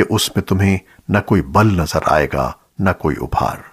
कि उसमें तुम्हें न कोई बल नज़र आएगा न कोई उभार